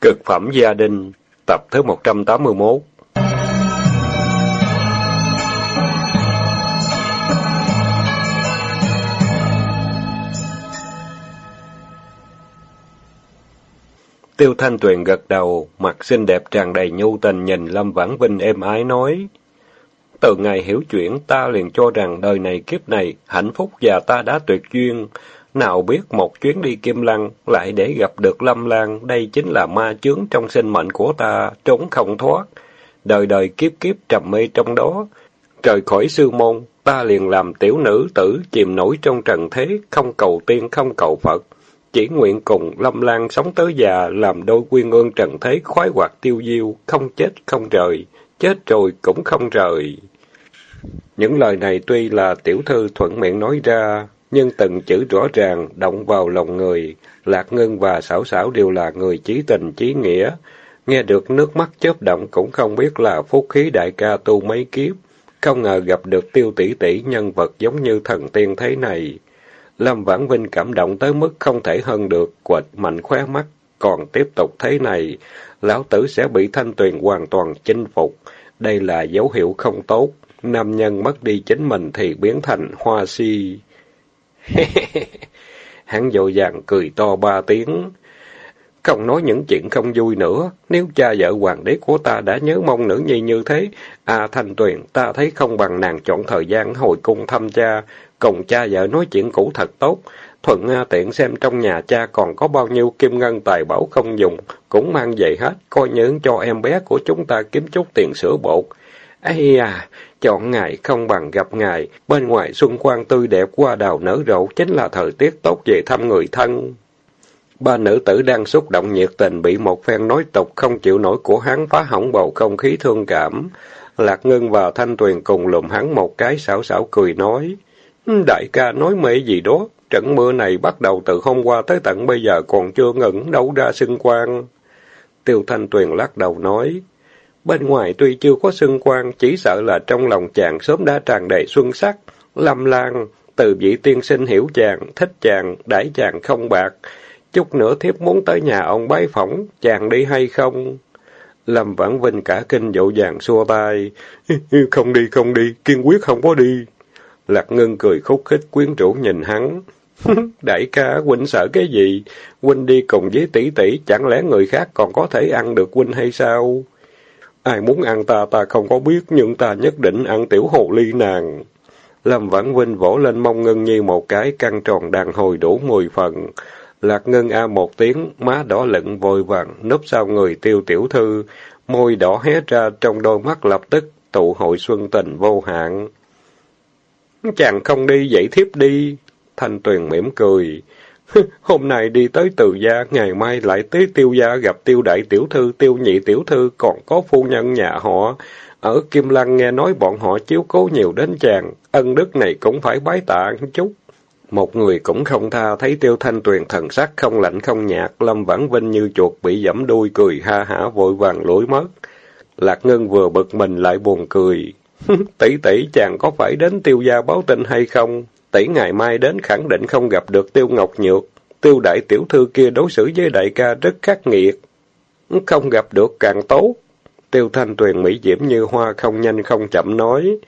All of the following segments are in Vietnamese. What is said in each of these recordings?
Cực phẩm gia đình, tập thứ 181 Tiêu Thanh Tuyền gật đầu, mặt xinh đẹp tràn đầy nhu tình nhìn Lâm Vãn Vinh êm ái nói. Từ ngày hiểu chuyện, ta liền cho rằng đời này kiếp này, hạnh phúc và ta đã tuyệt duyên. Nào biết một chuyến đi Kim Lăng, lại để gặp được Lâm Lan, đây chính là ma chướng trong sinh mệnh của ta, trốn không thoát. Đời đời kiếp kiếp trầm mê trong đó. Trời khỏi sư môn, ta liền làm tiểu nữ tử, chìm nổi trong trần thế, không cầu tiên, không cầu Phật. Chỉ nguyện cùng Lâm Lan sống tới già, làm đôi quyên ương trần thế, khoái hoạt tiêu diêu, không chết không rời, chết rồi cũng không rời. Những lời này tuy là tiểu thư thuận miệng nói ra, nhưng từng chữ rõ ràng, động vào lòng người. Lạc Ngân và Sảo Sảo đều là người chí tình chí nghĩa. Nghe được nước mắt chớp động cũng không biết là phúc khí đại ca tu mấy kiếp. Không ngờ gặp được tiêu tỷ tỷ nhân vật giống như thần tiên thế này. Lâm Vãn Vinh cảm động tới mức không thể hơn được, quệt mạnh khóe mắt. Còn tiếp tục thế này, lão tử sẽ bị thanh tuyền hoàn toàn chinh phục. Đây là dấu hiệu không tốt. Nam nhân mất đi chính mình thì biến thành hoa si. Hắn dội vàng cười to ba tiếng. Không nói những chuyện không vui nữa. Nếu cha vợ hoàng đế của ta đã nhớ mong nữ nhi như thế, à thanh tuyền, ta thấy không bằng nàng chọn thời gian hồi cung thăm cha, cùng cha vợ nói chuyện cũ thật tốt. Thuận à, tiện xem trong nhà cha còn có bao nhiêu kim ngân tài bảo không dùng, cũng mang về hết, coi như cho em bé của chúng ta kiếm chút tiền sữa bột. Ây à, chọn ngày không bằng gặp ngày, bên ngoài xuân quang tươi đẹp qua đào nở rộ chính là thời tiết tốt về thăm người thân. Ba nữ tử đang xúc động nhiệt tình bị một phen nói tục không chịu nổi của hắn phá hỏng bầu không khí thương cảm. Lạc Ngân và Thanh Tuyền cùng lùm hắn một cái xảo xảo cười nói. Đại ca nói mê gì đó, trận mưa này bắt đầu từ hôm qua tới tận bây giờ còn chưa ngừng đâu ra xưng quang. Tiêu Thanh Tuyền lắc đầu nói. Bên ngoài tuy chưa có xưng quang, chỉ sợ là trong lòng chàng sớm đã tràn đầy xuân sắc. Lâm lan, từ vị tiên sinh hiểu chàng, thích chàng, đãi chàng không bạc. Chút nữa thiếp muốn tới nhà ông bái phỏng, chàng đi hay không? Lâm Vãn Vinh cả kinh dỗ dàng xua tay. Không đi, không đi, kiên quyết không có đi. Lạc Ngân cười khúc khích quyến rũ nhìn hắn. Đại ca, huynh sợ cái gì? Huynh đi cùng với tỷ tỷ, chẳng lẽ người khác còn có thể ăn được huynh hay sao? Ai muốn ăn ta ta không có biết, nhưng ta nhất định ăn tiểu hồ ly nàng. Lâm Vãn Vinh vỗ lên mông Ngân Nhi một cái, căng tròn đàn hồi đủ mười phần. Lạc Ngân A một tiếng, má đỏ lựng vội vàng, núp sau người tiêu tiểu thư, môi đỏ hé ra trong đôi mắt lập tức tụ hội xuân tình vô hạn. Chàng không đi, dậy thiếp đi. Thanh Tuyền mỉm cười. Hôm nay đi tới từ gia, ngày mai lại tới tiêu gia gặp tiêu đại tiểu thư, tiêu nhị tiểu thư, còn có phu nhân nhà họ. Ở Kim Lăng nghe nói bọn họ chiếu cố nhiều đến chàng, ân đức này cũng phải bái tạ chút. Một người cũng không tha, thấy tiêu thanh tuyền thần sắc không lạnh không nhạt, Lâm Vãn Vinh như chuột bị dẫm đuôi cười ha hả vội vàng lối mất. Lạc Ngân vừa bực mình lại buồn cười. tỷ tỷ chàng có phải đến tiêu gia báo tin hay không? Tỷ ngày mai đến khẳng định không gặp được Tiêu Ngọc Nhược. Tiêu đại tiểu thư kia đối xử với đại ca rất khắc nghiệt. Không gặp được càng tốt. Tiêu Thanh Tuyền mỹ diễm như hoa không nhanh không chậm nói.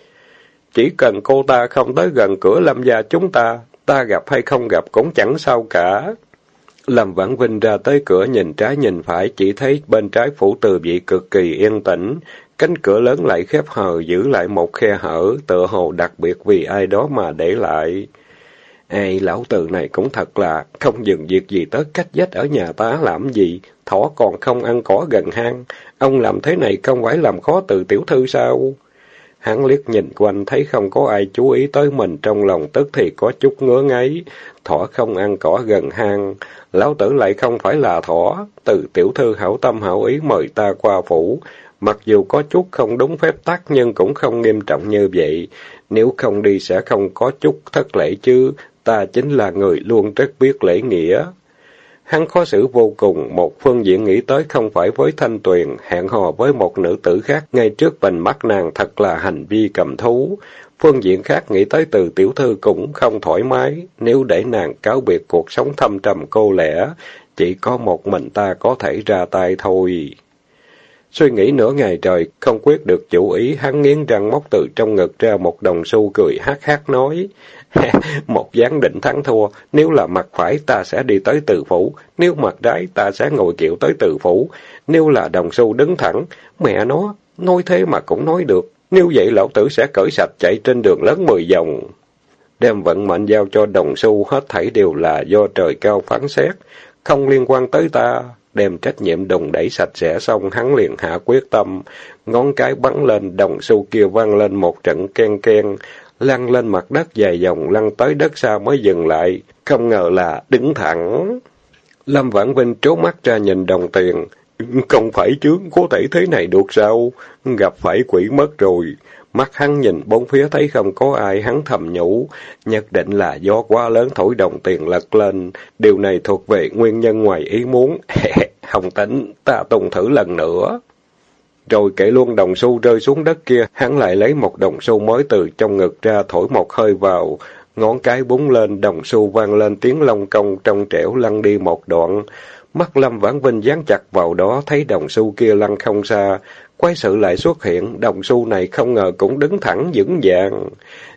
Chỉ cần cô ta không tới gần cửa lâm gia chúng ta, ta gặp hay không gặp cũng chẳng sao cả. Lâm Vãn Vinh ra tới cửa nhìn trái nhìn phải, chỉ thấy bên trái phủ từ vị cực kỳ yên tĩnh, Cánh cửa lớn lại khép hờ, giữ lại một khe hở, tựa hồ đặc biệt vì ai đó mà để lại. Ê, lão tử này cũng thật là, không dừng việc gì tới cách dách ở nhà ta làm gì, thỏ còn không ăn cỏ gần hang. Ông làm thế này không phải làm khó từ tiểu thư sao? Hắn liếc nhìn quanh thấy không có ai chú ý tới mình trong lòng tức thì có chút ngứa ngáy. Thỏ không ăn cỏ gần hang, lão tử lại không phải là thỏ. Từ tiểu thư hảo tâm hảo ý mời ta qua phủ, Mặc dù có chút không đúng phép tắc nhưng cũng không nghiêm trọng như vậy. Nếu không đi sẽ không có chút thất lễ chứ. Ta chính là người luôn rất biết lễ nghĩa. Hắn khó xử vô cùng, một phương diện nghĩ tới không phải với Thanh Tuyền, hẹn hò với một nữ tử khác ngay trước vành mắt nàng thật là hành vi cầm thú. Phương diện khác nghĩ tới từ tiểu thư cũng không thoải mái, nếu để nàng cáo biệt cuộc sống thâm trầm cô lẻ, chỉ có một mình ta có thể ra tay thôi. Suy nghĩ nửa ngày trời, không quyết được chủ ý, hắn nghiến răng móc từ trong ngực ra một đồng xu cười hát hát nói. một gián định thắng thua, nếu là mặt phải ta sẽ đi tới từ phủ, nếu mặt trái ta sẽ ngồi kiệu tới từ phủ, nếu là đồng xu đứng thẳng, mẹ nó, nói thế mà cũng nói được, nếu vậy lão tử sẽ cởi sạch chạy trên đường lớn mười vòng. Đem vận mệnh giao cho đồng xu hết thảy đều là do trời cao phán xét, không liên quan tới ta. Đem trách nhiệm đùng đẩy sạch sẽ xong, hắn liền hạ quyết tâm, ngón cái bắn lên, đồng xu kia vang lên một trận ken ken, lăn lên mặt đất dài dòng, lăn tới đất xa mới dừng lại, không ngờ là đứng thẳng. Lâm Vãn Vinh trố mắt ra nhìn đồng tiền, không phải chứ, có thể thế này được sao? Gặp phải quỷ mất rồi. Mắt hắn nhìn bốn phía thấy không có ai, hắn thầm nhủ, nhất định là do quá lớn thổi đồng tiền lật lên. Điều này thuộc về nguyên nhân ngoài ý muốn. Hồng tính, ta tùng thử lần nữa. Rồi kể luôn đồng xu rơi xuống đất kia, hắn lại lấy một đồng xu mới từ trong ngực ra thổi một hơi vào. Ngón cái búng lên, đồng xu vang lên tiếng long công trong trẻo lăn đi một đoạn. Mắt Lâm Vãn Vinh dán chặt vào đó, thấy đồng xu kia lăn không xa quay sự lại xuất hiện, đồng xu này không ngờ cũng đứng thẳng vững vàng.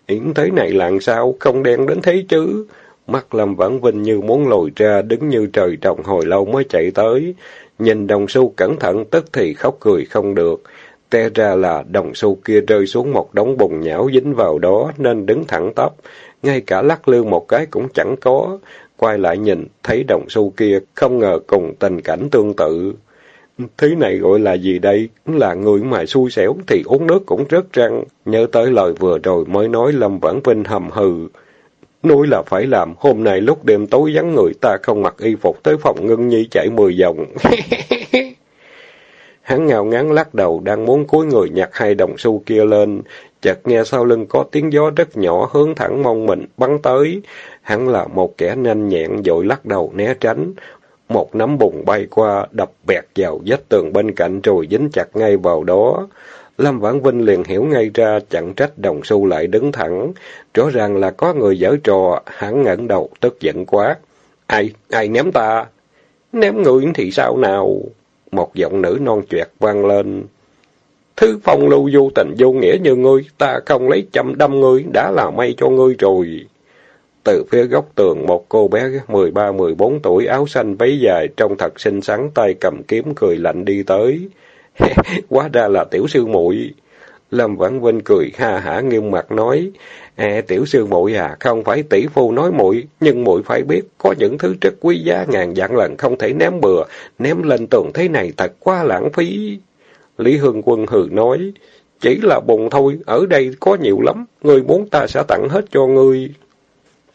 yến thế này làm sao, không đen đến thế chứ? Mắt Lâm Vãn Vinh như muốn lồi ra, đứng như trời trồng hồi lâu mới chạy tới. Nhìn đồng xu cẩn thận, tức thì khóc cười không được. Te ra là đồng xu kia rơi xuống một đống bùn nhão dính vào đó, nên đứng thẳng tắp. Ngay cả lắc lư một cái cũng chẳng có. Quay lại nhìn, thấy đồng xu kia, không ngờ cùng tình cảnh tương tự thế này gọi là gì đây? Là người mà xui xẻo thì uống nước cũng rớt răng. Nhớ tới lời vừa rồi mới nói Lâm Vãn Vinh hầm hừ. Nói là phải làm, hôm nay lúc đêm tối vắng người ta không mặc y phục tới phòng ngưng nhi chạy mười vòng. Hắn ngào ngán lắc đầu, đang muốn cúi người nhặt hai đồng xu kia lên. Chợt nghe sau lưng có tiếng gió rất nhỏ hướng thẳng mong mình bắn tới. Hắn là một kẻ nhanh nhẹn dội lắc đầu né tránh. Một nắm bùn bay qua, đập bẹt vào vách tường bên cạnh rồi dính chặt ngay vào đó. Lâm Vãn Vinh liền hiểu ngay ra, chẳng trách đồng xu lại đứng thẳng. Rõ ràng là có người giở trò, hắn ngẩng đầu, tức giận quá. Ai, ai ném ta? Ném người thì sao nào? Một giọng nữ non choẹt vang lên. Thứ phong lưu vô tình vô nghĩa như ngươi, ta không lấy châm đâm ngươi, đã là may cho ngươi rồi. Từ phía góc tường, một cô bé mười ba mười bốn tuổi, áo xanh váy dài, trông thật xinh xắn, tay cầm kiếm cười lạnh đi tới. Quá ra là tiểu sư muội Lâm Vãn Vinh cười ha hả nghiêm mặt nói, À, tiểu sư muội à, không phải tỷ phu nói muội, nhưng muội phải biết, có những thứ rất quý giá ngàn vạn lần không thể ném bừa, ném lên tường thế này thật quá lãng phí. Lý Hương Quân hừ nói, chỉ là bùn thôi, ở đây có nhiều lắm, ngươi muốn ta sẽ tặng hết cho ngươi.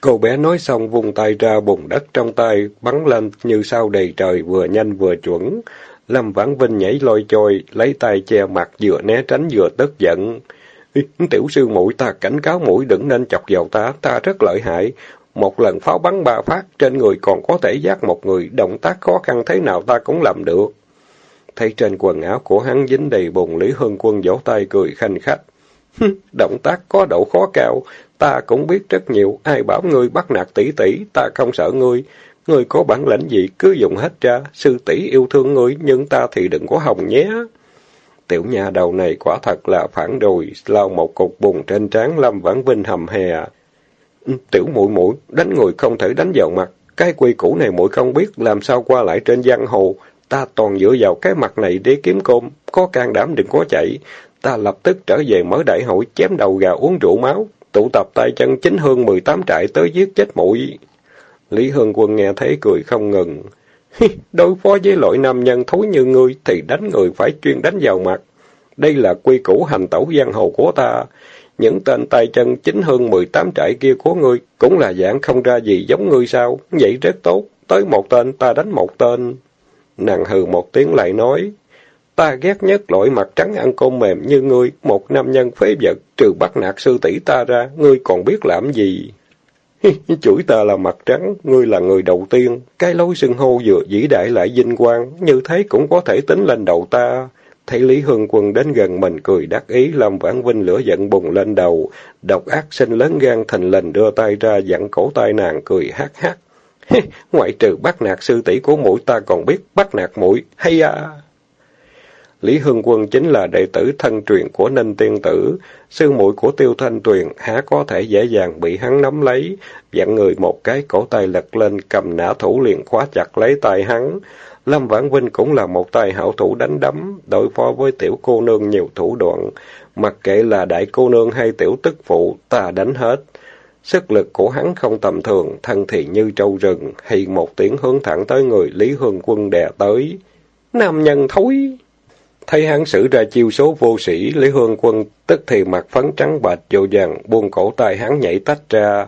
Cô bé nói xong vùng tay ra bùn đất trong tay, bắn lên như sao đầy trời, vừa nhanh vừa chuẩn. Lâm Vãn Vinh nhảy lôi trôi, lấy tay che mặt vừa né tránh vừa tức giận. Tiểu sư mũi ta cảnh cáo mũi đừng nên chọc vào ta, ta rất lợi hại. Một lần pháo bắn ba phát, trên người còn có thể giác một người, động tác khó khăn thế nào ta cũng làm được. Thấy trên quần áo của hắn dính đầy bùn, Lý Hương Quân vỗ tay cười khanh khách. Động tác có độ khó cao, ta cũng biết rất nhiều, ai bảo ngươi bắt nạt tỷ tỷ, ta không sợ ngươi. Ngươi có bản lĩnh gì cứ dùng hết ra, sư tỷ yêu thương ngươi, nhưng ta thì đừng có hồng nhé. Tiểu nhà đầu này quả thật là phản rồi, lao một cục bùn trên trán Lâm Vãn Vinh hầm hè. Ừ, tiểu mũi mũi đánh người không thể đánh vào mặt, cái quy củ này muội không biết làm sao qua lại trên giang hồ, ta toàn dựa vào cái mặt này để kiếm cơm, có can đảm đừng có chạy. Ta lập tức trở về mở đại hội chém đầu gà uống rượu máu, tụ tập tay chân chính hơn mười tám trại tới giết chết mũi Lý Hương Quân nghe thấy cười không ngừng. Đối phó với loại nam nhân thối như ngươi thì đánh người phải chuyên đánh vào mặt. Đây là quy củ hành tẩu giang hồ của ta. Những tên tay chân chính hơn mười tám trại kia của ngươi cũng là dạng không ra gì giống ngươi sao. Vậy rất tốt. Tới một tên, ta đánh một tên. Nàng hừ một tiếng lại nói. Ta ghét nhất loại mặt trắng ăn cơm mềm như ngươi, một nam nhân phế vật, trừ bắt nạt sư tỷ ta ra, ngươi còn biết làm gì? Chửi ta là mặt trắng, ngươi là người đầu tiên. Cái lối xưng hô vừa vĩ đại lại vinh quang, như thế cũng có thể tính lên đầu ta. Thấy Lý Hương Quân đến gần mình cười đắc ý, làm Vãn Vinh lửa giận bùng lên đầu. Độc ác sinh lớn gan thành lình đưa tay ra dặn cổ tay nàng cười hát hát. Ngoại trừ bắt nạt sư tỷ của mũi ta còn biết bắt nạt mũi hay à? Lý Hưng Quân chính là đệ tử thân truyền của Ninh Tiên Tử, sư muội của Tiêu Thanh Tuyền, há có thể dễ dàng bị hắn nắm lấy, dặn người một cái cổ tay lật lên cầm nã thủ liền khóa chặt lấy tay hắn. Lâm Vãn Vinh cũng là một tay hảo thủ đánh đấm, đối phó với tiểu cô nương nhiều thủ đoạn, mặc kệ là đại cô nương hay tiểu tức phụ, ta đánh hết. Sức lực của hắn không tầm thường, thân thì như trâu rừng, hay một tiếng hướng thẳng tới người Lý Hương Quân đè tới. Nam nhân thối! Thấy hắn xử ra chiêu số vô sĩ, Lý Hương Quân tức thì mặt phấn trắng bạch vô vàng, buông cổ tay hắn nhảy tách ra.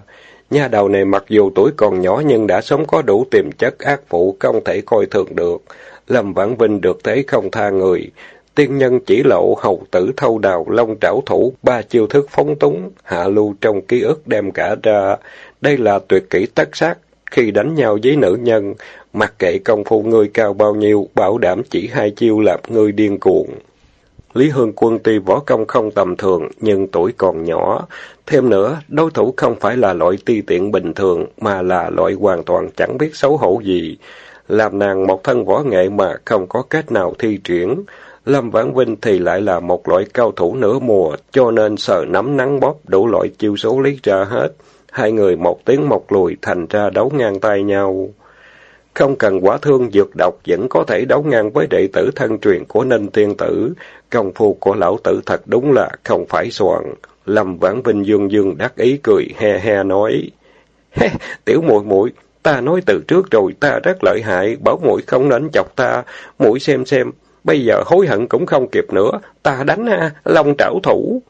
Nha đầu này mặc dù tuổi còn nhỏ nhưng đã sống có đủ tiềm chất ác phụ, không thể coi thường được. Lâm Vãn Vinh được thế không tha người. Tiên nhân chỉ lộ hầu tử thâu đào, long trảo thủ, ba chiêu thức phóng túng, hạ lưu trong ký ức đem cả ra. Đây là tuyệt kỹ tất sát, khi đánh nhau với nữ nhân, mặc kệ công phu người cao bao nhiêu, bảo đảm chỉ hai chiêu làm người điên cuồng. Lý Hương Quân tuy võ công không tầm thường, nhưng tuổi còn nhỏ. Thêm nữa, đối thủ không phải là loại ti tiện bình thường, mà là loại hoàn toàn chẳng biết xấu hổ gì. Làm nàng một thân võ nghệ mà không có cách nào thi triển. Lâm Vãn Vinh thì lại là một loại cao thủ nửa mùa, cho nên sợ nắm nắng bóp đủ loại chiêu số lý ra hết. Hai người một tiếng một lùi thành ra đấu ngang tay nhau. Không cần quả thương dược độc vẫn có thể đấu ngang với đệ tử thân truyền của Ninh Tiên Tử. Công phu của lão tử thật đúng là không phải soạn. Lâm Vãn Vinh dương dương đắc ý cười he he nói. He, tiểu muội muội ta nói từ trước rồi ta rất lợi hại, bảo muội không nên chọc ta, muội xem xem, bây giờ hối hận cũng không kịp nữa, ta đánh ha, long trảo thủ.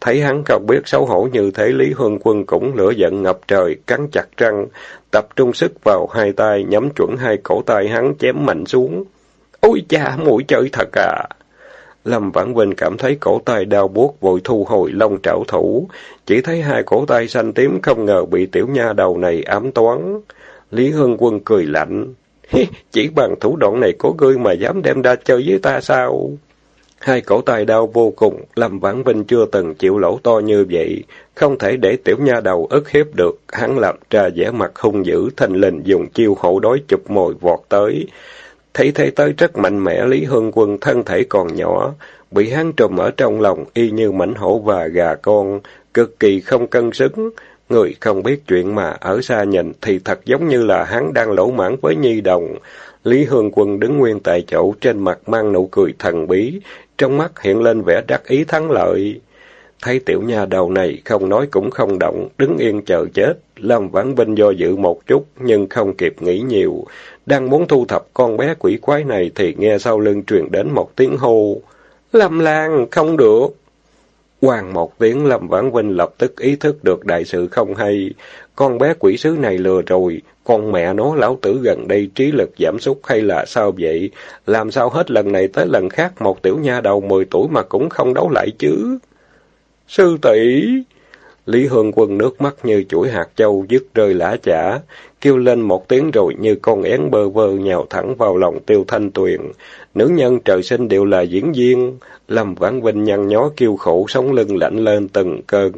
Thấy hắn không biết xấu hổ như thế Lý Hương Quân cũng lửa giận ngập trời, cắn chặt răng, tập trung sức vào hai tay, nhắm chuẩn hai cổ tay hắn chém mạnh xuống. Ôi cha, mũi chơi thật à! Lâm Vãn Vinh cảm thấy cổ tay đau buốt vội thu hồi lông trảo thủ, chỉ thấy hai cổ tay xanh tím không ngờ bị tiểu nha đầu này ám toán. Lý Hương Quân cười lạnh, chỉ bằng thủ đoạn này của ngươi mà dám đem ra chơi với ta sao? Hai cổ tay đau vô cùng, Lâm Vãn Vinh chưa từng chịu lỗ to như vậy, không thể để tiểu nha đầu ức hiếp được, hắn lập ra vẻ mặt hung dữ, thành lình dùng chiêu hổ đói chụp mồi vọt tới. Thấy thế tới rất mạnh mẽ, Lý Hương Quân thân thể còn nhỏ, bị hắn trùm ở trong lòng y như mảnh hổ và gà con, cực kỳ không cân xứng. Người không biết chuyện mà ở xa nhìn thì thật giống như là hắn đang lỗ mãn với nhi đồng. Lý Hương Quân đứng nguyên tại chỗ trên mặt mang nụ cười thần bí, trong mắt hiện lên vẻ đắc ý thắng lợi. Thấy tiểu nha đầu này không nói cũng không động, đứng yên chờ chết. Lâm Vãn Vinh do dự một chút, nhưng không kịp nghĩ nhiều. Đang muốn thu thập con bé quỷ quái này thì nghe sau lưng truyền đến một tiếng hô. Lâm Lan, không được. Hoàng một tiếng Lâm Vãn Vinh lập tức ý thức được đại sự không hay. Con bé quỷ sứ này lừa rồi, con mẹ nó lão tử gần đây trí lực giảm sút hay là sao vậy? Làm sao hết lần này tới lần khác một tiểu nha đầu 10 tuổi mà cũng không đấu lại chứ? Sư tỷ Lý Hương Quân nước mắt như chuỗi hạt châu dứt rơi lã chả, kêu lên một tiếng rồi như con én bơ vơ nhào thẳng vào lòng tiêu thanh tuyền. Nữ nhân trời sinh đều là diễn viên, Lâm Vãn Vinh nhăn nhó kêu khổ sống lưng lạnh lên từng cơn.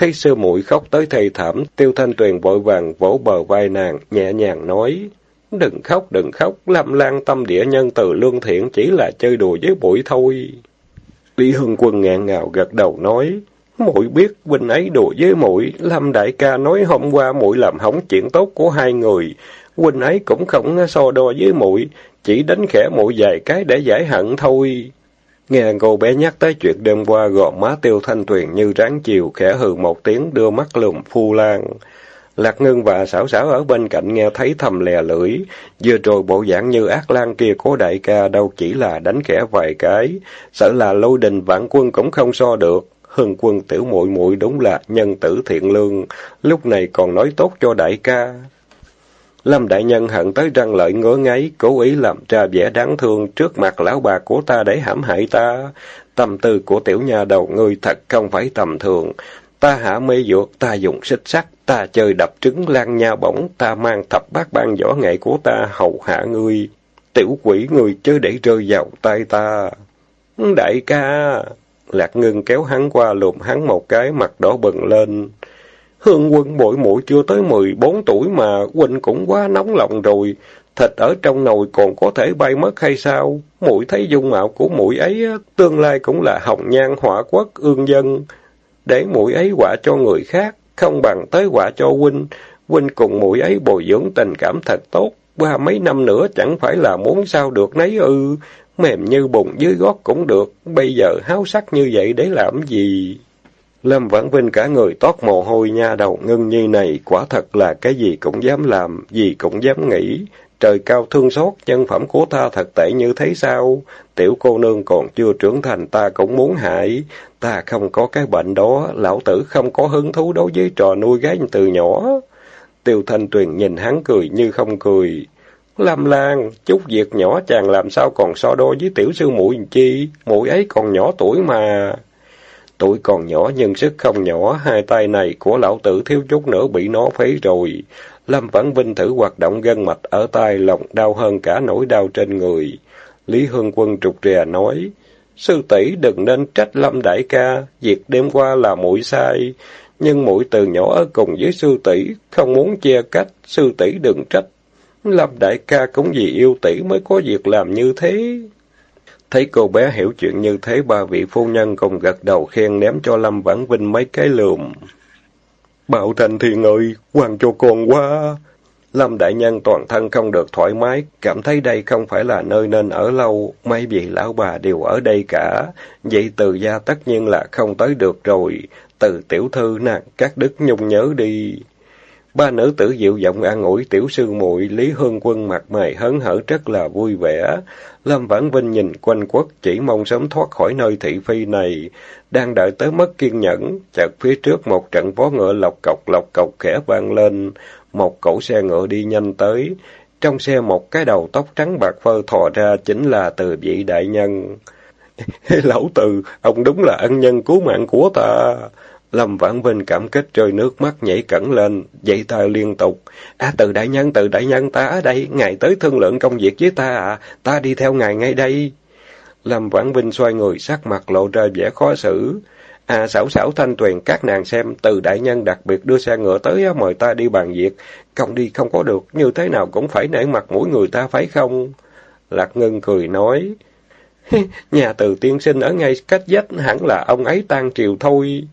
Thấy sư muội khóc tới thầy thảm, tiêu thanh tuyền vội vàng vỗ bờ vai nàng, nhẹ nhàng nói. Đừng khóc, đừng khóc, Lâm Lan tâm địa nhân từ lương thiện chỉ là chơi đùa với bụi thôi. Lý Hưng Quân ngạn ngào gật đầu nói, muội biết huynh ấy đùa với muội, Lâm đại ca nói hôm qua muội làm hỏng chuyện tốt của hai người, huynh ấy cũng không so đo với muội, chỉ đánh khẽ muội vài cái để giải hận thôi. Nghe cô bé nhắc tới chuyện đêm qua gò má tiêu thanh tuyền như ráng chiều, khẽ hừ một tiếng đưa mắt lùm phu lan. Lạc Ngân và xảo xảo ở bên cạnh nghe thấy thầm lè lưỡi, vừa rồi bộ dạng như ác lan kia cố đại ca đâu chỉ là đánh khẽ vài cái, sợ là lôi đình vạn quân cũng không so được. Hưng quân tiểu muội muội đúng là nhân tử thiện lương, lúc này còn nói tốt cho đại ca. Lâm đại nhân hận tới răng lợi ngứa ngáy, cố ý làm ra vẻ đáng thương trước mặt lão bà của ta để hãm hại ta. Tâm tư của tiểu nhà đầu ngươi thật không phải tầm thường. Ta hạ mê dược, ta dùng xích sắt, ta chơi đập trứng lan nha bổng, ta mang thập bát ban võ nghệ của ta hầu hạ ngươi. Tiểu quỷ người chớ để rơi vào tay ta. Đại ca! Lạc ngưng kéo hắn qua lùm hắn một cái, mặt đỏ bừng lên. Hương quân bội muội chưa tới 14 tuổi mà huynh cũng quá nóng lòng rồi. Thịt ở trong nồi còn có thể bay mất hay sao? Muội thấy dung mạo của muội ấy tương lai cũng là hồng nhan hỏa quốc ương dân. Để muội ấy quả cho người khác, không bằng tới quả cho huynh. Huynh cùng muội ấy bồi dưỡng tình cảm thật tốt. Qua mấy năm nữa chẳng phải là muốn sao được nấy ư. Mềm như bụng dưới gót cũng được. Bây giờ háo sắc như vậy để làm gì? Lâm Vãn Vinh cả người toát mồ hôi nha đầu ngưng nhi này, quả thật là cái gì cũng dám làm, gì cũng dám nghĩ. Trời cao thương xót, nhân phẩm của ta thật tệ như thế sao? Tiểu cô nương còn chưa trưởng thành ta cũng muốn hại. Ta không có cái bệnh đó, lão tử không có hứng thú đối với trò nuôi gái từ nhỏ. Tiêu Thanh Tuyền nhìn hắn cười như không cười. Lâm Lan, chút việc nhỏ chàng làm sao còn so đo với tiểu sư muội chi, muội ấy còn nhỏ tuổi mà. Tuổi còn nhỏ nhưng sức không nhỏ, hai tay này của lão tử thiếu chút nữa bị nó phế rồi. Lâm Vãn Vinh thử hoạt động gân mạch ở tay lòng đau hơn cả nỗi đau trên người. Lý Hương Quân trục rè nói, Sư tỷ đừng nên trách Lâm đại ca, việc đêm qua là muội sai. Nhưng muội từ nhỏ ở cùng với sư tỷ không muốn chia cách, sư tỷ đừng trách. Lâm đại ca cũng vì yêu tỷ mới có việc làm như thế. Thấy cô bé hiểu chuyện như thế, ba vị phu nhân cùng gật đầu khen ném cho Lâm Vãn Vinh mấy cái lườm. Bảo Thành thiền ơi, hoàng cho con quá. Lâm Đại Nhân toàn thân không được thoải mái, cảm thấy đây không phải là nơi nên ở lâu, mấy vị lão bà đều ở đây cả. Vậy từ gia tất nhiên là không tới được rồi, từ tiểu thư nàng các đức nhung nhớ đi. Ba nữ tử dịu giọng an ủi tiểu sư muội Lý Hương Quân mặt mày hớn hở rất là vui vẻ. Lâm Vãn Vinh nhìn quanh quất chỉ mong sớm thoát khỏi nơi thị phi này. Đang đợi tới mất kiên nhẫn, chợt phía trước một trận vó ngựa lọc cọc lọc cọc khẽ vang lên. Một cỗ xe ngựa đi nhanh tới. Trong xe một cái đầu tóc trắng bạc phơ thò ra chính là từ vị đại nhân. Lão từ, ông đúng là ân nhân cứu mạng của ta. Lâm Vãn Vinh cảm kích rơi nước mắt nhảy cẩn lên, dậy tay liên tục. À từ đại nhân, từ đại nhân ta ở đây, ngài tới thương lượng công việc với ta à, ta đi theo ngài ngay đây. Lâm Vãn Vinh xoay người sắc mặt lộ ra vẻ khó xử. À xảo xảo thanh tuyền các nàng xem, từ đại nhân đặc biệt đưa xe ngựa tới mời ta đi bàn việc. Không đi không có được, như thế nào cũng phải nể mặt mũi người ta phải không? Lạc Ngân cười nói. Nhà từ tiên sinh ở ngay cách dách hẳn là ông ấy tan triều thôi.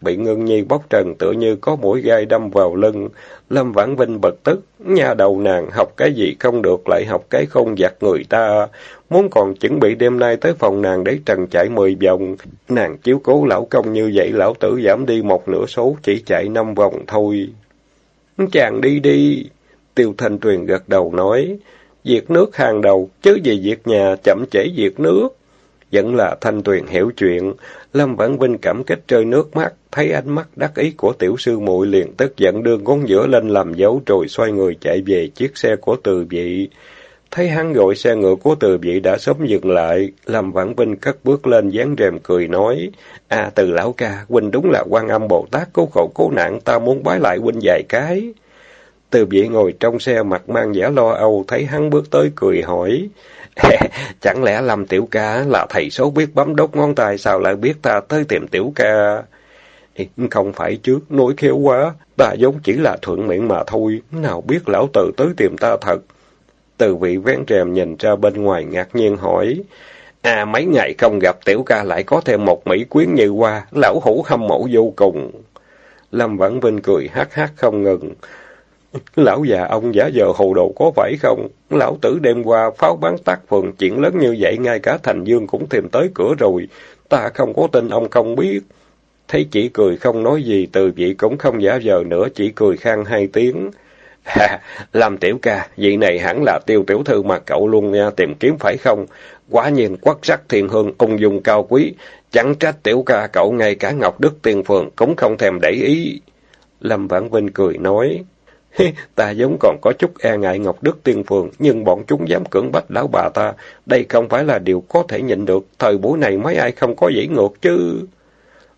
Bị ngưng nhi bóc trần tựa như có mũi gai đâm vào lưng. Lâm Vãn Vinh bật tức. Nhà đầu nàng học cái gì không được lại học cái không giặt người ta. Muốn còn chuẩn bị đêm nay tới phòng nàng để trần chạy mười vòng. Nàng chiếu cố lão công như vậy lão tử giảm đi một nửa số chỉ chạy năm vòng thôi. Chàng đi đi. Tiêu Thanh Tuyền gật đầu nói. Việc nước hàng đầu, chứ gì việc nhà chậm trễ việc nước. Vẫn là Thanh Tuyền hiểu chuyện. Lâm Vãn Vinh cảm kích rơi nước mắt, thấy ánh mắt đắc ý của tiểu sư muội liền tức giận đưa ngón giữa lên làm dấu rồi xoay người chạy về chiếc xe của từ vị. Thấy hắn gọi xe ngựa của từ vị đã sớm dừng lại, làm Vãn Vinh cất bước lên dán rèm cười nói, À từ lão ca, huynh đúng là quan âm Bồ Tát cứu khổ cứu nạn, ta muốn bái lại huynh vài cái. Từ vị ngồi trong xe mặt mang vẻ lo âu, thấy hắn bước tới cười hỏi, Chẳng lẽ làm Tiểu Ca là thầy số biết bấm đốt ngón tay sao lại biết ta tới tìm Tiểu Ca? Không phải chứ, nói khéo quá, ta giống chỉ là thuận miệng mà thôi, nào biết lão tử tới tìm ta thật. Từ vị vén rèm nhìn ra bên ngoài ngạc nhiên hỏi, À mấy ngày không gặp Tiểu Ca lại có thêm một mỹ quyến như qua lão hủ hâm mộ vô cùng. Lâm Vãn Vinh cười hát hát không ngừng. Lão già ông giả giờ hồ đồ có phải không? Lão tử đêm qua pháo bán tác phường chuyện lớn như vậy ngay cả Thành Dương cũng tìm tới cửa rồi. Ta không có tin ông không biết. Thấy chỉ cười không nói gì, từ vị cũng không giả vờ nữa, chỉ cười khang hai tiếng. Ha, làm tiểu ca, vị này hẳn là tiêu tiểu thư mà cậu luôn nha, tìm kiếm phải không? quá nhiên quắc sắc thiền hương, ung dung cao quý. Chẳng trách tiểu ca cậu ngay cả Ngọc Đức Tiên Phường cũng không thèm để ý. Lâm Vãn Vinh cười nói ta giống còn có chút e ngại Ngọc Đức Tiên Phường, nhưng bọn chúng dám cưỡng bách lão bà ta. Đây không phải là điều có thể nhịn được, thời buổi này mấy ai không có dãy ngược chứ.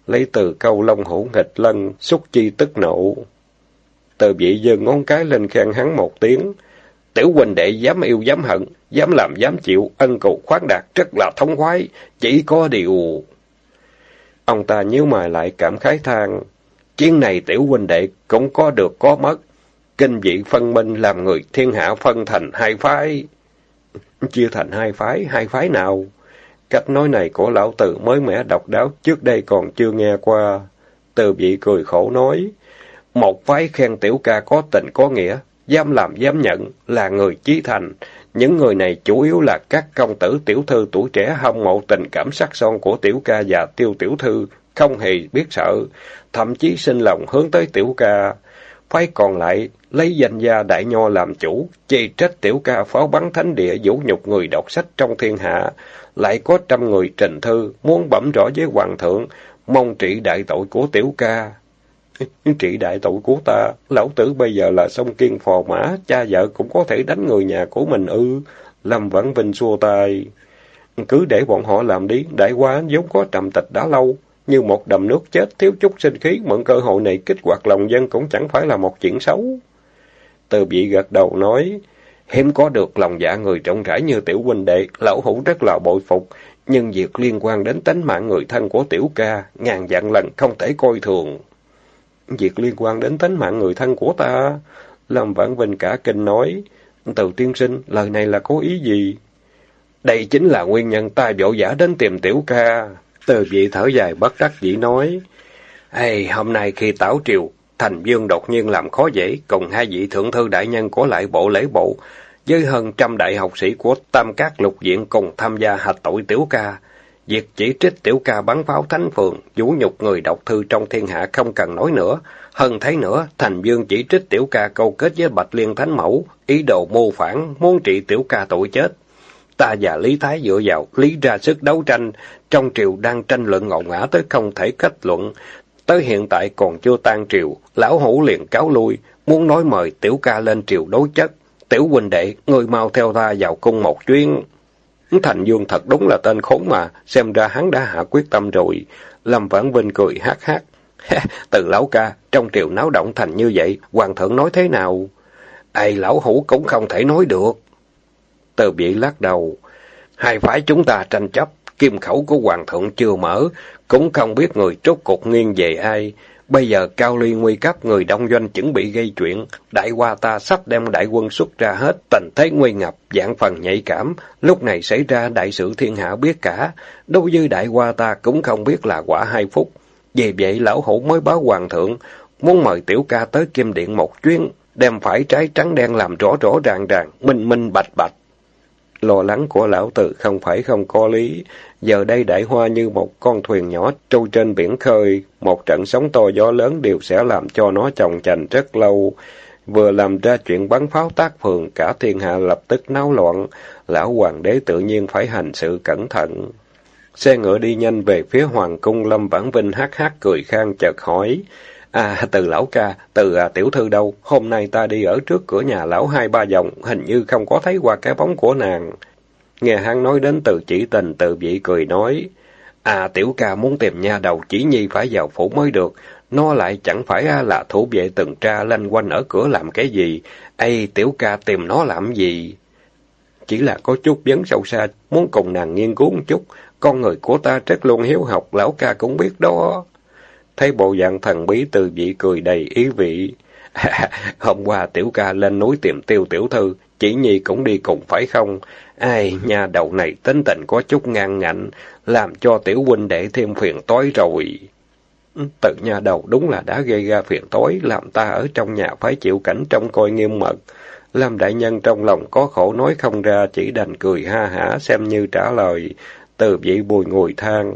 Lấy từ câu long hổ nghịch lân, xúc chi tức nộ. Từ vị giơ ngón cái lên khen hắn một tiếng. Tiểu huynh đệ dám yêu dám hận, dám làm dám chịu, ân cầu khoáng đạt rất là thông khoái, chỉ có điều... Ông ta nhíu mày lại cảm khái than. Chiến này tiểu huynh đệ cũng có được có mất. Kinh dị phân minh làm người thiên hạ phân thành hai phái. Chia thành hai phái, hai phái nào? Cách nói này của lão tử mới mẻ độc đáo, trước đây còn chưa nghe qua. Từ vị cười khổ nói, một phái khen tiểu ca có tình có nghĩa, dám làm dám nhận, là người chí thành. Những người này chủ yếu là các công tử tiểu thư tuổi trẻ hâm mộ tình cảm sắc son của tiểu ca và tiêu tiểu thư, không hề biết sợ, thậm chí sinh lòng hướng tới tiểu ca. Phái còn lại, lấy danh gia đại nho làm chủ, chê trách tiểu ca pháo bắn thánh địa vũ nhục người đọc sách trong thiên hạ. Lại có trăm người trình thư, muốn bẩm rõ với hoàng thượng, mong trị đại tội của tiểu ca. Trị đại tội của ta, lão tử bây giờ là sông kiên phò mã, cha vợ cũng có thể đánh người nhà của mình ư. Lâm Vãn Vinh xua tay. Cứ để bọn họ làm đi, đại quá vốn có trầm tịch đã lâu. Như một đầm nước chết, thiếu chút sinh khí, mượn cơ hội này kích hoạt lòng dân cũng chẳng phải là một chuyện xấu. Từ bị gật đầu nói, hiếm có được lòng dạ người trọng rãi như tiểu huynh đệ, lão hữu rất là bội phục, nhưng việc liên quan đến tính mạng người thân của tiểu ca, ngàn vạn lần không thể coi thường. Việc liên quan đến tính mạng người thân của ta, Lâm Vãn Vinh cả kinh nói, từ tiên sinh, lời này là có ý gì? Đây chính là nguyên nhân ta vội giả đến tìm tiểu ca. Từ vị thở dài bất đắc dĩ nói, Ê, hôm nay khi tảo triều, Thành Dương đột nhiên làm khó dễ, cùng hai vị thượng thư đại nhân của lại bộ lễ bộ, với hơn trăm đại học sĩ của Tam Các Lục Viện cùng tham gia hạch tội tiểu ca. Việc chỉ trích tiểu ca bắn pháo thánh phường, vũ nhục người đọc thư trong thiên hạ không cần nói nữa. Hơn thế nữa, Thành Dương chỉ trích tiểu ca câu kết với Bạch Liên Thánh Mẫu, ý đồ mô phản, muốn trị tiểu ca tội chết. Ta và Lý Thái dựa vào, Lý ra sức đấu tranh, trong triều đang tranh luận ngộ ngã tới không thể kết luận. Tới hiện tại còn chưa tan triều, lão hủ liền cáo lui, muốn nói mời tiểu ca lên triều đối chất. Tiểu huynh đệ, người mau theo ta vào cung một chuyến. Thành Dương thật đúng là tên khốn mà, xem ra hắn đã hạ quyết tâm rồi. Lâm Vãn Vinh cười hát hát. Từ lão ca, trong triều náo động thành như vậy, hoàng thượng nói thế nào? Ây, lão hủ cũng không thể nói được. Từ bị lắc đầu. Hai phái chúng ta tranh chấp, kim khẩu của hoàng thượng chưa mở, cũng không biết người trốt cục nghiêng về ai. Bây giờ cao ly nguy cấp, người đông doanh chuẩn bị gây chuyện, đại qua ta sắp đem đại quân xuất ra hết, tình thế nguy ngập, dạng phần nhạy cảm, lúc này xảy ra đại sự thiên hạ biết cả, đâu dư đại qua ta cũng không biết là quả hai phút. Vì vậy lão hủ mới báo hoàng thượng, muốn mời tiểu ca tới kim điện một chuyến, đem phải trái trắng đen làm rõ rõ ràng ràng, minh minh bạch bạch. Lo lắng của lão tử không phải không có lý. Giờ đây đại hoa như một con thuyền nhỏ trôi trên biển khơi. Một trận sóng to gió lớn đều sẽ làm cho nó chồng chành rất lâu. Vừa làm ra chuyện bắn pháo tác phường, cả thiên hạ lập tức náo loạn. Lão hoàng đế tự nhiên phải hành sự cẩn thận. Xe ngựa đi nhanh về phía hoàng cung Lâm Vãn Vinh hát hát cười khang chợt hỏi. À, từ lão ca, từ à, tiểu thư đâu? Hôm nay ta đi ở trước cửa nhà lão hai ba vòng, hình như không có thấy qua cái bóng của nàng. Nghe hắn nói đến từ chỉ tình, từ vị cười nói. À, tiểu ca muốn tìm nha đầu chỉ nhi phải vào phủ mới được. Nó lại chẳng phải à, là thủ vệ từng tra lanh quanh ở cửa làm cái gì. Ây, tiểu ca tìm nó làm gì? Chỉ là có chút vấn sâu xa, muốn cùng nàng nghiên cứu một chút. Con người của ta rất luôn hiếu học, lão ca cũng biết đó. Thấy bộ dạng thần bí từ vị cười đầy ý vị. Hôm qua tiểu ca lên núi tìm tiêu tiểu thư, chỉ nhi cũng đi cùng phải không? Ai, nhà đầu này tính tình có chút ngang ngạnh, làm cho tiểu huynh đệ thêm phiền tối rồi. Ừ, tự nhà đầu đúng là đã gây ra phiền tối, làm ta ở trong nhà phải chịu cảnh trông coi nghiêm mật. làm đại nhân trong lòng có khổ nói không ra, chỉ đành cười ha hả xem như trả lời. Từ vị bùi ngồi than.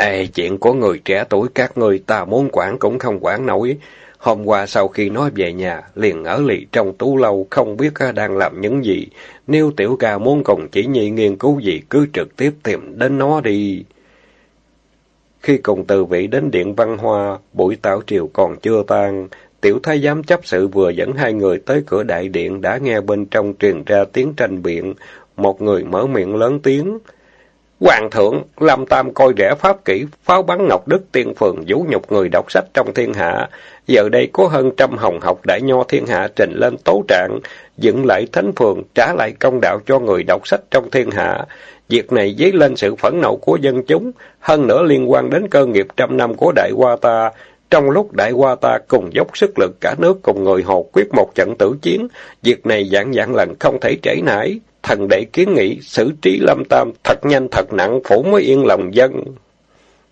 Ê, chuyện của người trẻ tuổi các ngươi ta muốn quản cũng không quản nổi. Hôm qua sau khi nói về nhà, liền ở lì trong tú lâu, không biết ờ, đang làm những gì. Nếu tiểu ca muốn cùng chỉ nhi nghiên cứu gì, cứ trực tiếp tìm đến nó đi. Khi cùng từ vị đến điện văn hoa, buổi tảo triều còn chưa tan, tiểu thái giám chấp sự vừa dẫn hai người tới cửa đại điện đã nghe bên trong truyền ra tiếng tranh biện. Một người mở miệng lớn tiếng. Hoàng thượng, Lâm Tam coi rẻ pháp kỹ, pháo bắn Ngọc Đức tiên phường vũ nhục người đọc sách trong thiên hạ. Giờ đây có hơn trăm hồng học đại nho thiên hạ trình lên tố trạng, dựng lại thánh phường, trả lại công đạo cho người đọc sách trong thiên hạ. Việc này dấy lên sự phẫn nộ của dân chúng, hơn nữa liên quan đến cơ nghiệp trăm năm của đại hoa ta. Trong lúc đại qua ta cùng dốc sức lực cả nước cùng người hồ quyết một trận tử chiến, việc này dạng dạng lần không thể trễ nải. Thần đệ kiến nghị, xử trí lâm tam thật nhanh thật nặng, phủ mới yên lòng dân.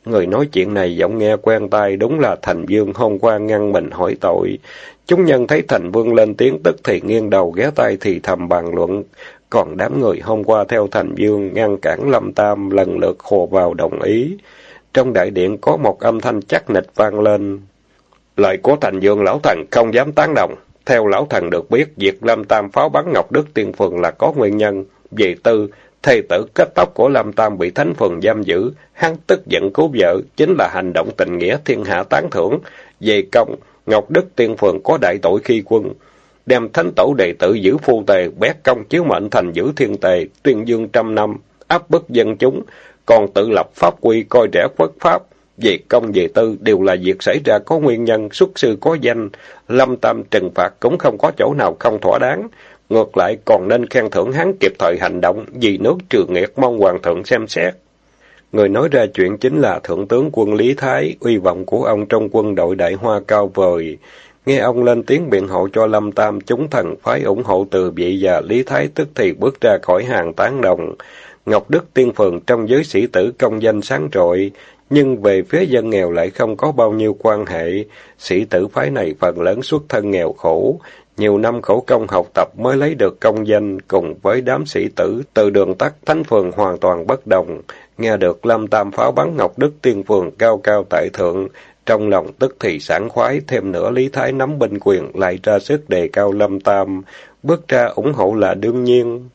Người nói chuyện này giọng nghe quen tai đúng là Thành vương hôm qua ngăn mình hỏi tội. Chúng nhân thấy Thành Vương lên tiếng tức thì nghiêng đầu ghé tay thì thầm bàn luận. Còn đám người hôm qua theo Thành vương ngăn cản Lâm Tam lần lượt hồ vào đồng ý. Trong đại điện có một âm thanh chắc nịch vang lên. Lời của Thành vương lão thần không dám tán đồng. Theo lão thần được biết, việc Lâm Tam pháo bắn Ngọc Đức Tiên Phường là có nguyên nhân. Về tư, thầy tử kết tóc của Lâm Tam bị Thánh Phường giam giữ, hắn tức giận cứu vợ, chính là hành động tình nghĩa thiên hạ tán thưởng. Về công, Ngọc Đức Tiên Phường có đại tội khi quân, đem thánh tổ đệ tử giữ phu tề, bét công chiếu mệnh thành giữ thiên tề, tuyên dương trăm năm, áp bức dân chúng, còn tự lập pháp quy coi rẻ quốc pháp. Về công về tư đều là việc xảy ra có nguyên nhân, xuất sư có danh, lâm tam trừng phạt cũng không có chỗ nào không thỏa đáng. Ngược lại còn nên khen thưởng hắn kịp thời hành động, vì nước trừ nghiệt mong hoàng thượng xem xét. Người nói ra chuyện chính là Thượng tướng quân Lý Thái, uy vọng của ông trong quân đội Đại Hoa cao vời. Nghe ông lên tiếng biện hộ cho Lâm Tam, chúng thần phái ủng hộ từ vị và Lý Thái tức thì bước ra khỏi hàng tán đồng. Ngọc Đức Tiên Phường trong giới sĩ tử công danh sáng trội, nhưng về phía dân nghèo lại không có bao nhiêu quan hệ. Sĩ tử phái này phần lớn xuất thân nghèo khổ, nhiều năm khổ công học tập mới lấy được công danh cùng với đám sĩ tử từ đường tắt thánh phường hoàn toàn bất đồng. Nghe được Lâm Tam pháo bắn Ngọc Đức Tiên Phường cao cao tại thượng, trong lòng tức thì sảng khoái, thêm nữa Lý Thái nắm binh quyền lại ra sức đề cao Lâm Tam, bước ra ủng hộ là đương nhiên.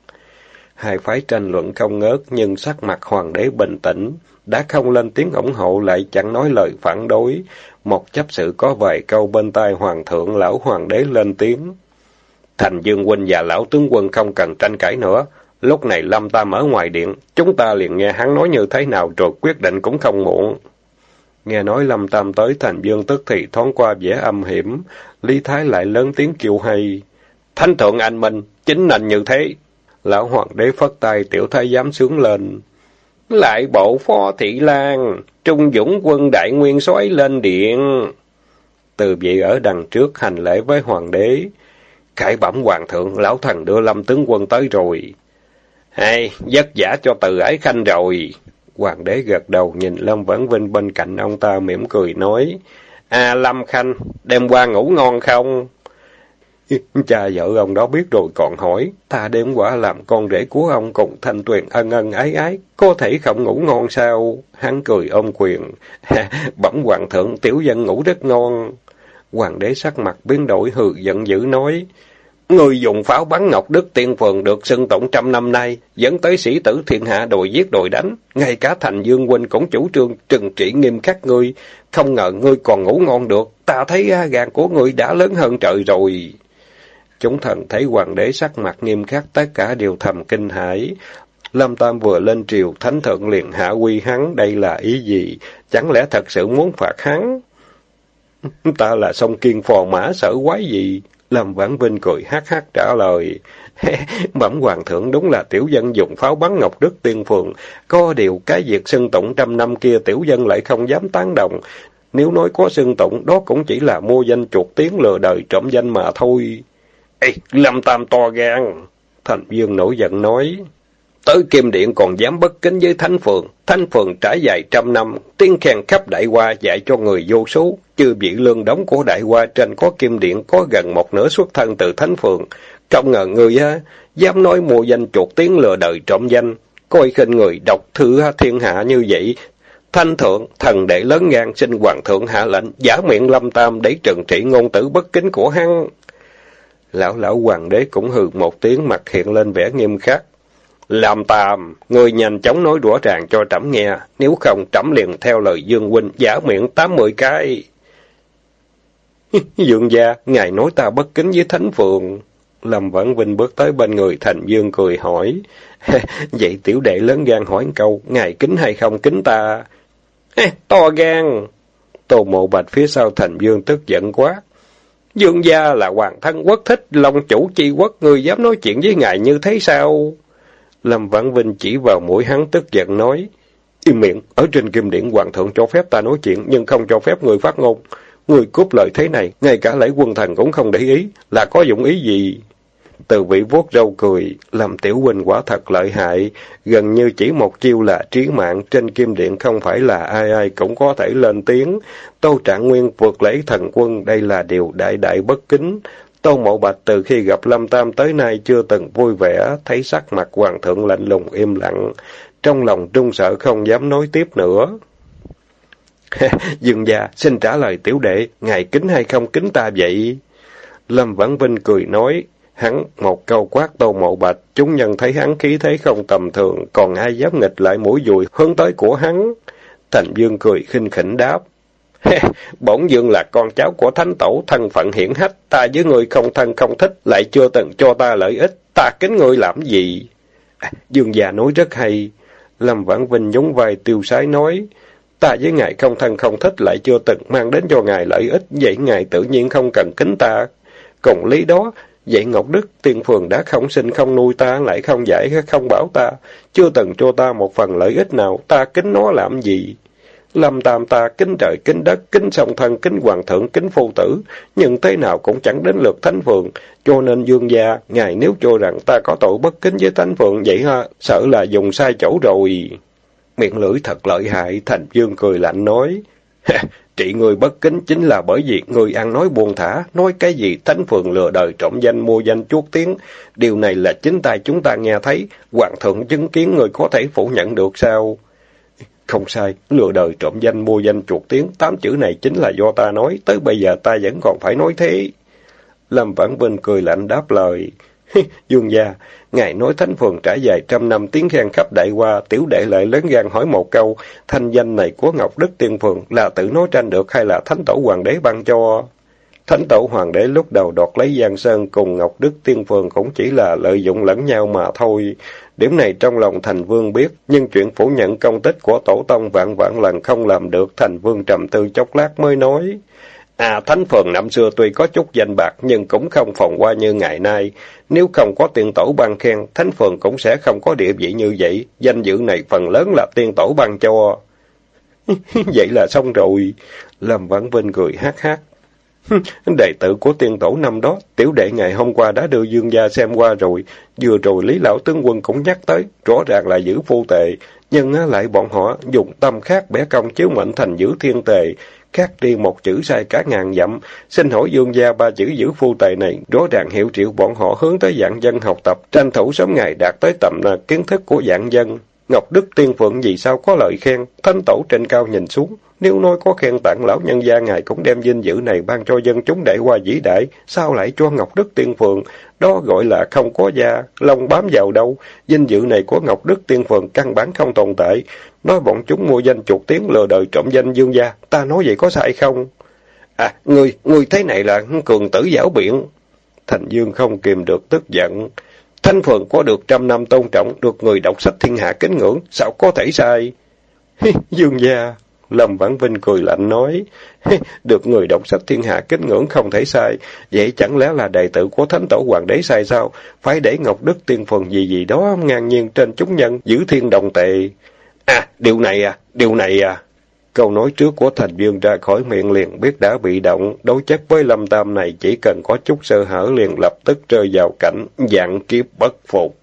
Hai phái tranh luận không ngớt, nhưng sắc mặt hoàng đế bình tĩnh, đã không lên tiếng ủng hộ lại chẳng nói lời phản đối. Một chấp sự có vài câu bên tai hoàng thượng, lão hoàng đế lên tiếng. Thành Dương huynh và lão tướng quân không cần tranh cãi nữa. Lúc này Lâm Tam ở ngoài điện, chúng ta liền nghe hắn nói như thế nào rồi quyết định cũng không muộn. Nghe nói Lâm Tam tới Thành Dương tức thì thoáng qua vẻ âm hiểm, Lý Thái lại lớn tiếng kêu hay. Thánh thượng anh minh, chính nên như thế. Lão hoàng đế phất tay tiểu thái giám sướng lên. Lại bộ phó thị lan, trung dũng quân đại nguyên soái lên điện. Từ vị ở đằng trước hành lễ với hoàng đế. Khải bẩm hoàng thượng, lão thần đưa lâm tướng quân tới rồi. Hay, vất giả cho từ ái khanh rồi. Hoàng đế gật đầu nhìn Lâm Vãn Vinh bên cạnh ông ta mỉm cười nói. À Lâm Khanh, đêm qua ngủ ngon không? Cha vợ ông đó biết rồi còn hỏi, ta đêm qua làm con rể của ông cùng thanh tuyền ân ân ái ái, có thể không ngủ ngon sao? Hắn cười ôm quyền. Bẩm hoàng thượng, tiểu dân ngủ rất ngon. Hoàng đế sắc mặt biến đổi hừ giận dữ nói. Người dùng pháo bắn Ngọc Đức Tiên Phường được xưng tổng trăm năm nay, dẫn tới sĩ tử thiên hạ đòi giết đòi đánh. Ngay cả thành dương huynh cũng chủ trương trừng trị nghiêm khắc ngươi. Không ngờ ngươi còn ngủ ngon được, ta thấy gan của ngươi đã lớn hơn trời rồi. Chúng thần thấy hoàng đế sắc mặt nghiêm khắc, tất cả đều thầm kinh hãi. Lâm Tam vừa lên triều, thánh thượng liền hạ quy hắn, đây là ý gì? Chẳng lẽ thật sự muốn phạt hắn? Ta là sông kiên phò mã sở quái gì? Lâm Vãn Vinh cười hát hát trả lời. Bẩm hoàng thượng đúng là tiểu dân dùng pháo bắn Ngọc Đức Tiên Phường. Có điều cái việc xưng tụng trăm năm kia tiểu dân lại không dám tán đồng. Nếu nói có xưng tụng, đó cũng chỉ là mua danh chuột tiếng lừa đời trộm danh mà thôi. Ê, Lâm Tam to gan! Thành Dương nổi giận nói. Tới Kim Điện còn dám bất kính với Thánh phượng Thánh phượng trải dài trăm năm, tiếng khen khắp Đại Hoa dạy cho người vô số. Chư bị lương đóng của Đại Hoa trên có Kim Điện có gần một nửa xuất thân từ Thánh phượng Trong ngờ người á, dám nói mua danh chuột tiếng lừa đời trộm danh. Coi khinh người đọc thư thiên hạ như vậy. Thanh thượng, thần đệ lớn ngang xin hoàng thượng hạ lệnh, giả miệng lâm tam để trừng trị ngôn tử bất kính của hắn. Lão lão hoàng đế cũng hừ một tiếng mặt hiện lên vẻ nghiêm khắc. Làm tàm, người nhanh chóng nói rõ ràng cho trẫm nghe, nếu không trẫm liền theo lời Dương huynh giả miệng tám mươi cái. Dương gia, ngài nói ta bất kính với thánh phượng. Lâm Vãn Vinh bước tới bên người Thành Dương cười hỏi. Vậy tiểu đệ lớn gan hỏi câu, ngài kính hay không kính ta? Ê, to gan! Tô mộ bạch phía sau Thành Dương tức giận quá. Dương gia là hoàng thân quốc thích, long chủ chi quốc, người dám nói chuyện với ngài như thế sao? Lâm Vãn Vinh chỉ vào mũi hắn tức giận nói, im miệng, ở trên kim điện hoàng thượng cho phép ta nói chuyện, nhưng không cho phép người phát ngôn. Người cúp lời thế này, ngay cả lễ quân thần cũng không để ý, là có dụng ý gì? Từ vị vuốt râu cười, làm tiểu huynh quả thật lợi hại, gần như chỉ một chiêu là trí mạng, trên kim điện không phải là ai ai cũng có thể lên tiếng. Tô Trạng Nguyên vượt lễ thần quân, đây là điều đại đại bất kính. Tô Mộ Bạch từ khi gặp Lâm Tam tới nay chưa từng vui vẻ, thấy sắc mặt hoàng thượng lạnh lùng im lặng, trong lòng trung sợ không dám nói tiếp nữa. Dương gia, xin trả lời tiểu đệ, ngài kính hay không kính ta vậy? Lâm Vãn Vinh cười nói, hắn một câu quát Tô Mộ Bạch, chúng nhân thấy hắn khí thế không tầm thường, còn ai dám nghịch lại mũi dùi hướng tới của hắn. Thành Dương cười khinh khỉnh đáp, Bổn dương là con cháu của thánh tổ, thân phận hiển hách, ta với người không thân không thích, lại chưa từng cho ta lợi ích, ta kính người làm gì? À, dương già nói rất hay. Lâm Vãn Vinh nhún vai tiêu sái nói, ta với ngài không thân không thích, lại chưa từng mang đến cho ngài lợi ích, vậy ngài tự nhiên không cần kính ta. Cùng lý đó, vậy Ngọc Đức tiên phường đã không sinh không nuôi ta, lại không giải không bảo ta, chưa từng cho ta một phần lợi ích nào, ta kính nó làm gì? Lâm Tam ta kính trời kính đất, kính song thân, kính hoàng thượng, kính phu tử, nhưng thế nào cũng chẳng đến lượt thánh phượng, cho nên dương gia, ngài nếu cho rằng ta có tội bất kính với thánh phượng vậy ha, sợ là dùng sai chỗ rồi. Miệng lưỡi thật lợi hại, thành dương cười lạnh nói, trị người bất kính chính là bởi vì người ăn nói buồn thả, nói cái gì thánh phượng lừa đời trộm danh mua danh chuốt tiếng. Điều này là chính tay chúng ta nghe thấy, hoàng thượng chứng kiến người có thể phủ nhận được sao? Không sai, lừa đời trộm danh mua danh chuột tiếng, tám chữ này chính là do ta nói, tới bây giờ ta vẫn còn phải nói thế. Lâm Vãn Vinh cười lạnh đáp lời. Dương gia, ngài nói thánh phường trải dài trăm năm tiếng khen khắp đại qua, tiểu đệ lại lớn gan hỏi một câu, thanh danh này của Ngọc Đức Tiên Phường là tự nói tranh được hay là thánh tổ hoàng đế ban cho? Thánh tổ hoàng đế lúc đầu đoạt lấy Giang Sơn cùng Ngọc Đức Tiên Phường cũng chỉ là lợi dụng lẫn nhau mà thôi. Điểm này trong lòng Thành Vương biết, nhưng chuyện phủ nhận công tích của Tổ Tông vạn vạn lần không làm được, Thành Vương trầm tư chốc lát mới nói. À, Thánh Phường năm xưa tuy có chút danh bạc, nhưng cũng không phòng qua như ngày nay. Nếu không có tiên tổ ban khen, Thánh Phường cũng sẽ không có địa vị như vậy. Danh dự này phần lớn là tiên tổ ban cho. vậy là xong rồi. Lâm Vãn Vinh cười hát hát. Đệ tử của tiên tổ năm đó, tiểu đệ ngày hôm qua đã đưa dương gia xem qua rồi. Vừa rồi Lý Lão Tướng Quân cũng nhắc tới, rõ ràng là giữ phu tệ. Nhưng lại bọn họ dùng tâm khác bẻ công chiếu mệnh thành giữ thiên tề. Khác đi một chữ sai cả ngàn dặm. Xin hỏi dương gia ba chữ giữ phu tài này, rõ ràng hiệu triệu bọn họ hướng tới dạng dân học tập, tranh thủ sớm ngày đạt tới tầm là kiến thức của dạng dân. Ngọc Đức Tiên Phượng vì sao có lời khen, thánh tổ trên cao nhìn xuống, nếu nói có khen tặng lão nhân gia ngài cũng đem dinh dự này ban cho dân chúng đại qua vĩ đại, sao lại cho Ngọc Đức Tiên Phượng? Đó gọi là không có gia, lòng bám vào đâu. dinh dự này của Ngọc Đức Tiên Phượng căn bản không tồn tại. Nói bọn chúng mua danh chuột tiếng lừa đời trộm danh dương gia, ta nói vậy có sai không? À, người, người thế này là cường tử giảo biện. Thành Dương không kìm được tức giận. Thanh Phượng có được trăm năm tôn trọng, được người đọc sách thiên hạ kính ngưỡng, sao có thể sai? Dương gia, Lâm Vãn Vinh cười lạnh nói, được người đọc sách thiên hạ kính ngưỡng không thể sai, vậy chẳng lẽ là đệ tử của Thánh Tổ Hoàng đế sai sao? Phải để Ngọc Đức tiên phần gì gì đó ngang nhiên trên chúng nhân, giữ thiên đồng tệ. À, điều này à, điều này à. Câu nói trước của Thành Dương ra khỏi miệng liền biết đã bị động, đối chất với Lâm Tam này chỉ cần có chút sơ hở liền lập tức rơi vào cảnh dạng kiếp bất phục.